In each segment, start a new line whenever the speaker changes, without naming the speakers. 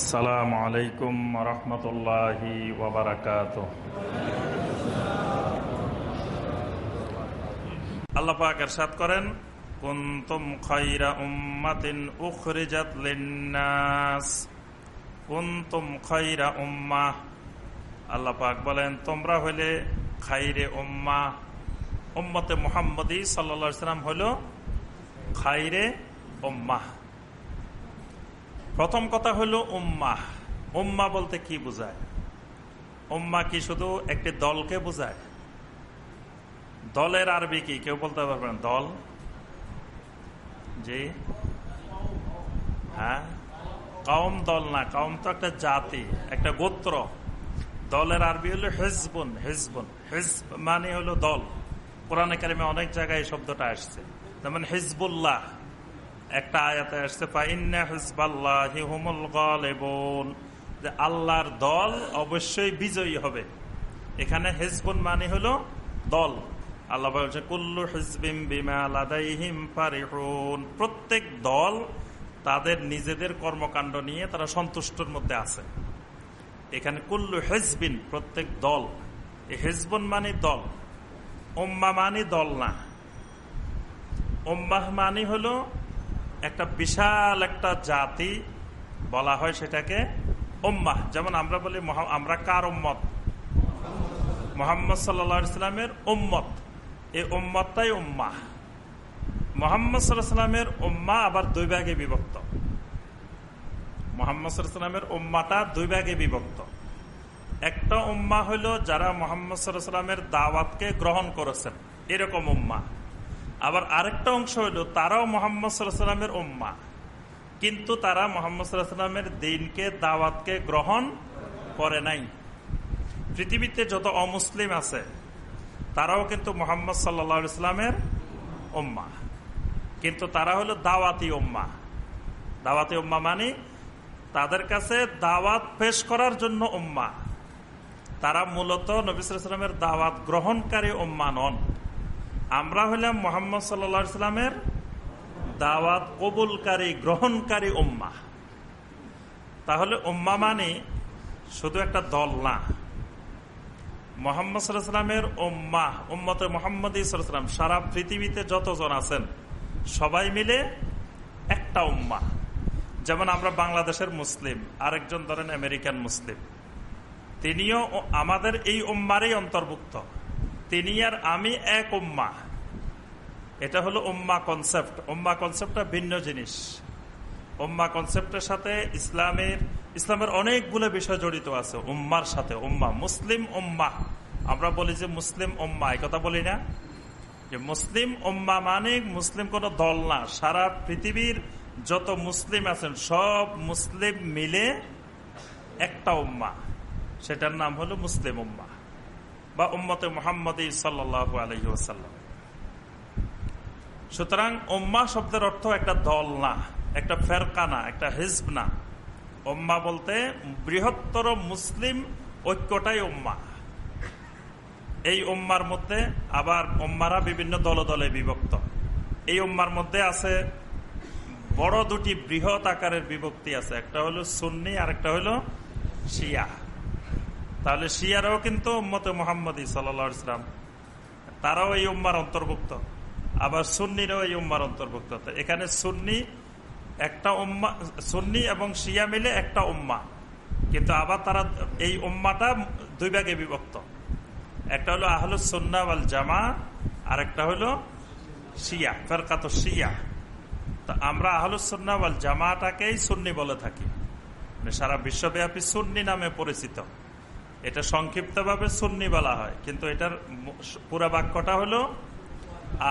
আসসালামু আলাইকুম রহমতুল্লাহি ওবরাকাত আল্লাহ পাক এরশাদ করেন, কুনতুম খায়রা উম্মাতিন উখরিজাত লিন্নাস। কুনতুম খায়রা উম্মাহ আল্লাহ পাক বলেন, তোমরা হইলে খাইরে উম্মা। উম্মতে মুহাম্মদী আলাইহি সাল্লাম হলো খাইরে উম্মাহ প্রথম কথা হলো উম্মা উম্মা বলতে কি বোঝায়? উম্মা কি শুধু একটি দলকে বোঝায়? দলের আরবি কি? কেউ বলতে পারবেন দল? জি? হ্যাঁ? কম দল না কম তো একটা জাতি, একটা গোত্র। দলের আরবি হলো হেজবুন হেজবুন। হেজব মানে হলো দল। কোরআনে কারিমে অনেক জায়গায় এই শব্দটা আসছে। যেমন হিজবুল্লাহ। একটা আয়াতে আসছে যে আল্লাহর দল অবশ্যই বিজয়ী হবে। এখানে হেজবুন মানে হলো দল। আল্লাহ বলছে কুল্লু হিজবিম বিমালাদাইহিম ফারিহুন। প্রত্যেক দল তাদের নিজেদের কর্মকাণ্ড নিয়ে তারা সন্তুষ্টর মধ্যে আছে। এখানে কুল্লু হেজবিন প্রত্যেক দল। হেজবন মানে দল। ওম্মা মানে দল না। ওম্মাহ মানে হলো একটা বিশাল একটা জাতি বলা হয় সেটাকে ওম্মাহ যেমন আমরা বলি আমরা কার ওম্মত মোহাম্মদ সাল্লা ইসলামের ওম্মত এই ওম্মতটাই উম্মাহ। মোহাম্মদ সাল্লামের উম্মা আবার দুই ভাগে বিভক্ত। মোহাম্মদ সাল্লামের উম্মাটা দুই ভাগে বিভক্ত। একটা উম্মা হইল যারা মোহাম্মদ সাল্লামের দাওয়াতকে গ্রহণ করেছেন। এরকম উম্মা আবার আরেকটা অংশ হইল তারাও মোহাম্মদ সাল্লামের উম্মা। কিন্তু তারা মোহাম্মদ সাল্লামের দিনকে, দাওয়াতকে গ্রহণ করে নাই। পৃথিবীতে যত অমুসলিম আছে, তারাও কিন্তু মোহাম্মদ সাল্লা ইসলামের উম্মা। কিন্তু তারা হলো দাওয়াতি উম্মা। দাওয়াতি উম্মা মানে তাদের কাছে দাওয়াত পেশ করার জন্য উম্মা। তারা মূলত নবিসামের দাওয়াত গ্রহণকারী উম্মা নন। আমরা হইলাম মোহাম্মদ সাল্লা ইসলামের দাওয়াত কবুলকারী, গ্রহণকারী উম্মা। তাহলে উম্মা মানে শুধু একটা দল না। মোহাম্মদ সাল্লামের উম্মা, উম্মতে মোহাম্মদ ইসলাম সারা পৃথিবীতে যতজন আছেন, সবাই মিলে একটা উম্মা। যেমন আমরা বাংলাদেশের মুসলিম, আরেকজন ধরেন আমেরিকান মুসলিম। তিনিও আমাদের এই উম্মারই অন্তর্ভুক্ত। তিনি আর আমি এক উম্মা এটা হলো উম্মা কনসেপ্ট উম্মা কনসেপ্টটা ভিন্ন জিনিস। উম্মা কনসেপ্টের সাথে ইসলামের ইসলামের অনেকগুলো বিষয় জড়িত আছে। উম্মার সাথে উম্মা মুসলিম উম্মা আমরা বলি যে মুসলিম উম্মা এই কথা বলি না। যে মুসলিম উম্মা মানে মুসলিম কোন দল না। সারা পৃথিবীর যত মুসলিম আছেন, সব মুসলিম মিলে একটা উম্মা সেটার নাম হলো মুসলিম উম্মা বা উম্মতে মোহাম্মদ সাল্লাহ সুতরাং উম্মা শব্দের অর্থ একটা দল না, একটা ফেরকা না, একটা হিজব না। উম্মা বলতে বৃহত্তর মুসলিম ঐক্যটাই উম্মা। এই উম্মার মধ্যে আবার উম্মারা বিভিন্ন দল দলে বিভক্ত। এই উম্মার মধ্যে আছে বড় দুটি বৃহৎ আকারের বিভক্তি আছে, একটা হলো সুন্নি আর একটা হলো শিয়া। তাহলে শিয়ারাও কিন্তু উম্মতে মোহাম্মদী সাল্লা ইসলাম তারাও এই উম্মার অন্তর্ভুক্ত। আবার সুন্নিরাও এই উম্মার অন্তর্ভুক্ত। এখানে সুন্নি একটা উম্মা, সুন্নি এবং শিয়া মিলে একটা উম্মা। কিন্তু আবার তারা এই উম্মাটা দুই ভাগে বিভক্ত। একটা হলো আহলুস সন্না ওয়াল জামা আর একটা হলো শিয়া, ফেরকাত শিয়া। তো আমরা আহলুস সন্না ওয়াল জামাটাকেই সুন্নি বলে থাকি। মানে সারা বিশ্বব্যাপী সুন্নি নামে পরিচিত। এটা সংক্ষিপ্তভাবে সুন্নি বলা হয়, কিন্তু এটার পুরা বাক্যটা হলো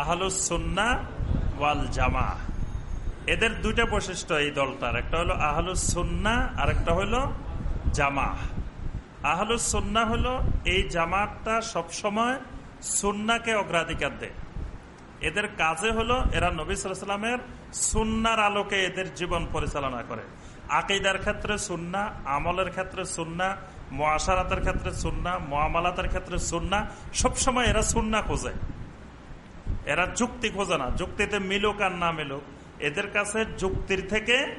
আহলুস সন্না ওয়াল জামা। এদের দুইটা বৈশিষ্ট্য এই দলটার, একটা হলো আহলুস সুন্না আর একটা হলো জামা। আহলুস সুন্না হলো এই জামাতটা সবসময় সুন্নাকে অগ্রাধিকার দেয়। এদের কাজে হলো এরা নবী সুন্নার আলোকে এদের জীবন পরিচালনা করে। আকিদার ক্ষেত্রে সুন্না, আমলের ক্ষেত্রে সুন্না মোয়াশারাতের ক্ষেত্রে সুন্না মোয়ামালাতের ক্ষেত্রে সুন্না, সবসময় এরা সুন্না খোঁজে। এরা যুক্তি খোঁজে না। যুক্তিতে মিলুক আর না মিলুক, এদের কাছে যুক্তির থেকে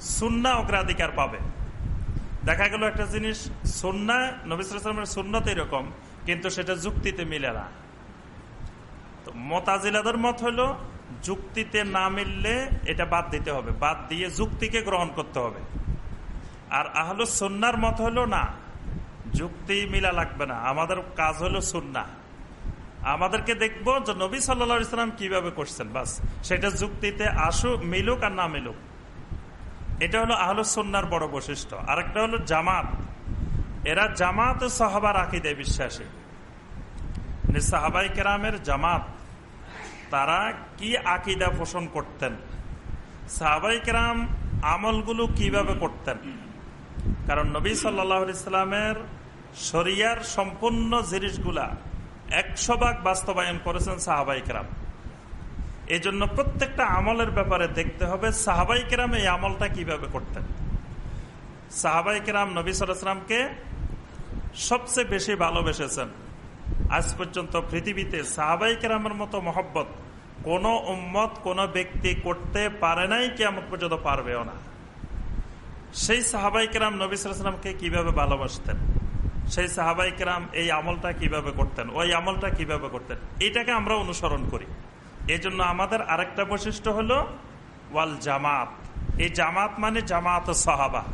সুন্না অগ্রাধিকার পাবে। দেখা গেল একটা জিনিস, সন্না নবিসামের সুন্নত এরকম, কিন্তু সেটা যুক্তিতে মিলে না। তো মতাজিলাদের মত হলো যুক্তিতে না মিললে এটা বাদ দিতে হবে। বাদ দিয়ে যুক্তিকে গ্রহণ করতে হবে। আর আহলো সন্ন্যার মত হলো না, যুক্তি মিলা লাগবে না। আমাদের কাজ হলো সন্না আমাদেরকে দেখব যে নবী সাল্লা ইসলাম কীভাবে করছেন, বাস। সেটা যুক্তিতে আসুক, মিলুক আর না মিলুক। এটা হলো আহলুসন্নার বড় বৈশিষ্ট্য। আরেকটা হলো জামাত। এরা জামাত ও সাহাবার আকিদে বিশ্বাসী। সাহাবাই কেরামের জামাত, তারা কি আকিদা পোষণ করতেন? সাহাবাই কেরাম আমলগুলো কীভাবে করতেন? কারণ নবী সাল্লাহ ইসলামের শরিয়ার সম্পূর্ণ জিনিসগুলা একশো ভাগ বাস্তবায়ন করেছেন সাহাবাই কেরাম। এই জন্য প্রত্যেকটা আমলের ব্যাপারে দেখতে হবে সাহাবাই কেরাম এই আমলটা কীভাবে করতেন। সাহাবাই কেরাম নবী সালামকে সবচেয়ে বেশি ভালোবেসেছেন। আজ পর্যন্ত পৃথিবীতে সাহাবাই কেরামের মতো মহব্বত কোন উম্মত কোন ব্যক্তি করতে পারে নাই কেমন পর্যন্ত পারবেও না। সেই সাহাবাই কেরাম নবী সালামকে কীভাবে ভালোবাসতেন? সেই সাহাবাই কেরাম এই আমলটা কীভাবে করতেন? ওই আমলটা কীভাবে করতেন? এটাকে আমরা অনুসরণ করি। এই জন্য আমাদের আরেকটা বৈশিষ্ট্য হলো ওয়াল জামাত। এই জামাত মানে জামাত সাহাবা।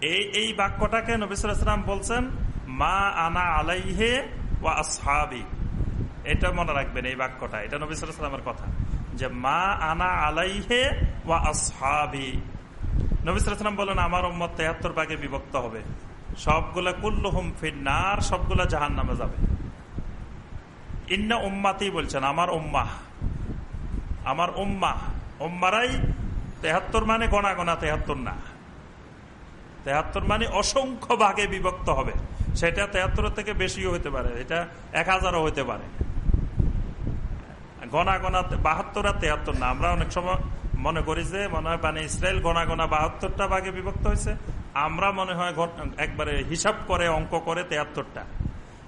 এই এই বাক্যটাকে নবিসাম বলছেন, মা আনা আলাইহে ওয়া আসহাবি। এটা মনে রাখবেন এই বাক্যটা। এটা নবিসামের কথা। যে মা আনা আলাইহে ওয়া আসহাবি। নবিসাম বলেন, আমার উম্মত তেহাত্তর ভাগে বিভক্ত হবে। সবগুলা কুল্লুহুম ফিন্নার, সবগুলা জাহান নামে যাবে। ইন্না উম্মাতেই বলছেন, আমার উম্মাহ। আমার উম্মাহ। উম্মারাই তেহাত্তর মানে গণা গণা তেহাত্তর না। তেহাত্তর মানে অসংখ্য ভাগে বিভক্ত হবে। সেটা তেহাত্তর থেকে বেশিও হতে পারে, এটা এক হাজারও হতে পারে। গণা গণা বাহাত্তর আর তেহাত্তর না। আমরা অনেক সময় মনে করি যে, মনে হয় মানে ইসরায়েল গণা গণা বাহাত্তরটা ভাগে বিভক্ত হয়েছে। আমরা মনে হয় একবারে হিসাব করে, অঙ্ক করে তেহাত্তরটা।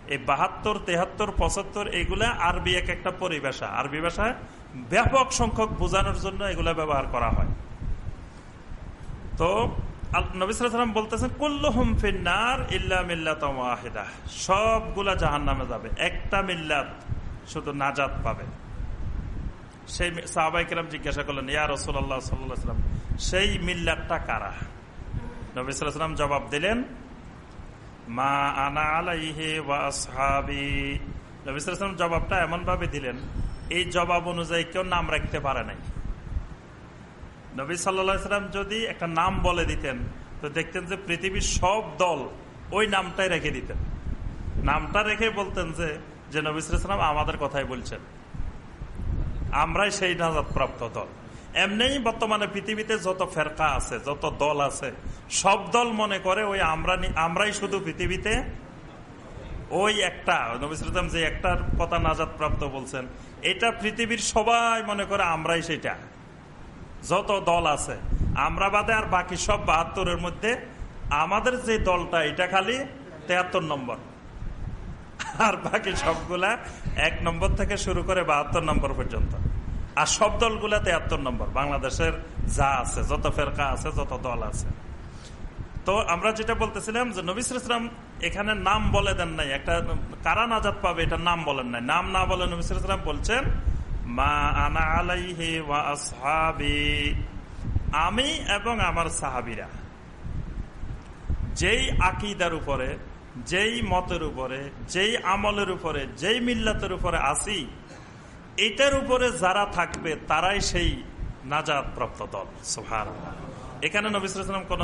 এই বাহাত্তর, তেহাত্তর, পঁচাত্তর, এগুলা আরবি এক একটা পরিভাষা। আরবি ভাষায় ব্যাপক সংখ্যক বোঝানোর জন্য এগুলা ব্যবহার করা হয়। তো নবিসাম বলতেছেন, কুল্লুহম ফিন্নার ইল্লা মিল্লাত সবগুলা জাহান নামে যাবে। একটা মিল্লাত শুধু নাজাত পাবে। সেই সাহাবাই কিরাম জিজ্ঞাসা করলেন, ইয়া রসুল্লাহ সাল্লাম সেই মিল্লাতটা কারা? নবিসাম জবাব দিলেন, মা আনা আলাইহে ওয়াসহাবি নবিসাম জবাবটা এমন ভাবে দিলেন, এই জবাব অনুযায়ী কেউ নাম রাখতে পারে নাই। নবী সাল্লাম যদি একটা নাম বলে দিতেন, তো দেখতেন যে পৃথিবীর সব দল ওই নামটাই রেখে দিতেন। নামটা রেখে বলতেন যে নবী সালাম আমাদের কথাই বলছেন। আমরাই সেই নাজাদ প্রাপ্ত দল। এমনি বর্তমানে পৃথিবীতে যত ফেরকা আছে, যত দল আছে, সব দল মনে করে ওই আমরা আমরাই শুধু পৃথিবীতে ওই একটা নবিসাম যে একটার কথা নাজাদ প্রাপ্ত বলছেন, এটা পৃথিবীর সবাই মনে করে আমরাই সেটা। যত দল আছে, আমরা বাদে আর বাকি সব বাহাত্তরের মধ্যে আমাদের যে দলটা, এটা খালি তেহাত্তর নম্বর। আর বাকি সবগুলা এক নম্বর থেকে শুরু করে বাহাত্তর নম্বর পর্যন্ত। আর সব দলগুলা তেহাত্তর নম্বর। বাংলাদেশের যা আছে, যত ফেরকা আছে, যত দল আছে। তো আমরা যেটা বলতেছিলাম যে নবিসাম এখানে নাম বলে দেন নাই। একটা কারা নাজাদ পাবে এটা নাম বলেন নাই। নাম না বলে নবিসাম বলছেন, মা আনা আলাইহে ওয়া আসহাবি। আমি এবং আমার সাহাবিরা যেই আকিদার উপরে যেই মতের উপরে, যেই আমলের উপরে, যেই মিল্লাতের উপরে আসি এটার উপরে যারা থাকবে, তারাই সেই নাজাদ প্রাপ্ত দল। সোহার এখানে নবিসাম কোন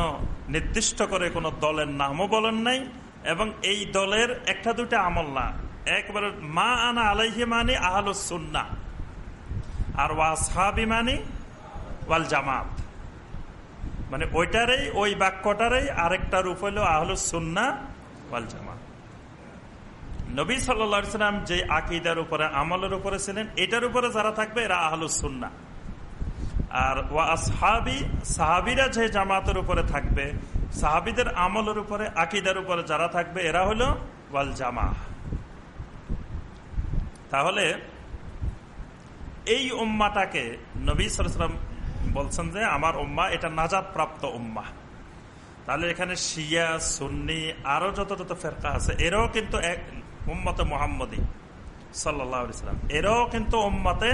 নির্দিষ্ট করে কোন দলের নামও বলেন নাই, এবং এই দলের একটা দুটা আমল না। একবারে মা আনা আলাইহে মানে আহলুসুন্না আর ওয়াসহাবি মানে ওয়াল জামাত। মানে ওইটারই, ওই বাক্যটারই আরেকটা রূপ হইল আহলুসুন্না নবী সাল্লাম যে আকিদার উপরে, আমলের উপরে ছিলেন, এটার উপরে যারা থাকবে এরা আহলুসুন্না আর ওয়াসহাবি সাহাবিরা যে জামাতের উপরে থাকবে, সাহাবিদের আমলের উপরে, আকিদার উপরে যারা থাকবে, এরা হলো ওয়াল জামা। তাহলে এই উম্মাটাকে নবী সালাম বলছেন যে, আমার উম্মা এটা নাজাদ প্রাপ্ত উম্মা। তাহলে এখানে শিয়া, সুন্নি, আরও যত যত ফেরকা আছে, এরাও কিন্তু এক উম্মতে মোহাম্মদী সাল্লাম। এরও কিন্তু ওম্মাতে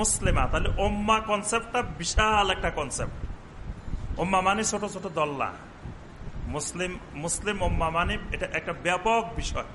মুসলিমা। তাহলে ওম্মা কনসেপ্টটা বিশাল একটা কনসেপ্ট ওম্মা মানে ছোট ছোট দল্লা। মুসলিম মুসলিম ওম্মা মানে এটা একটা ব্যাপক বিষয়।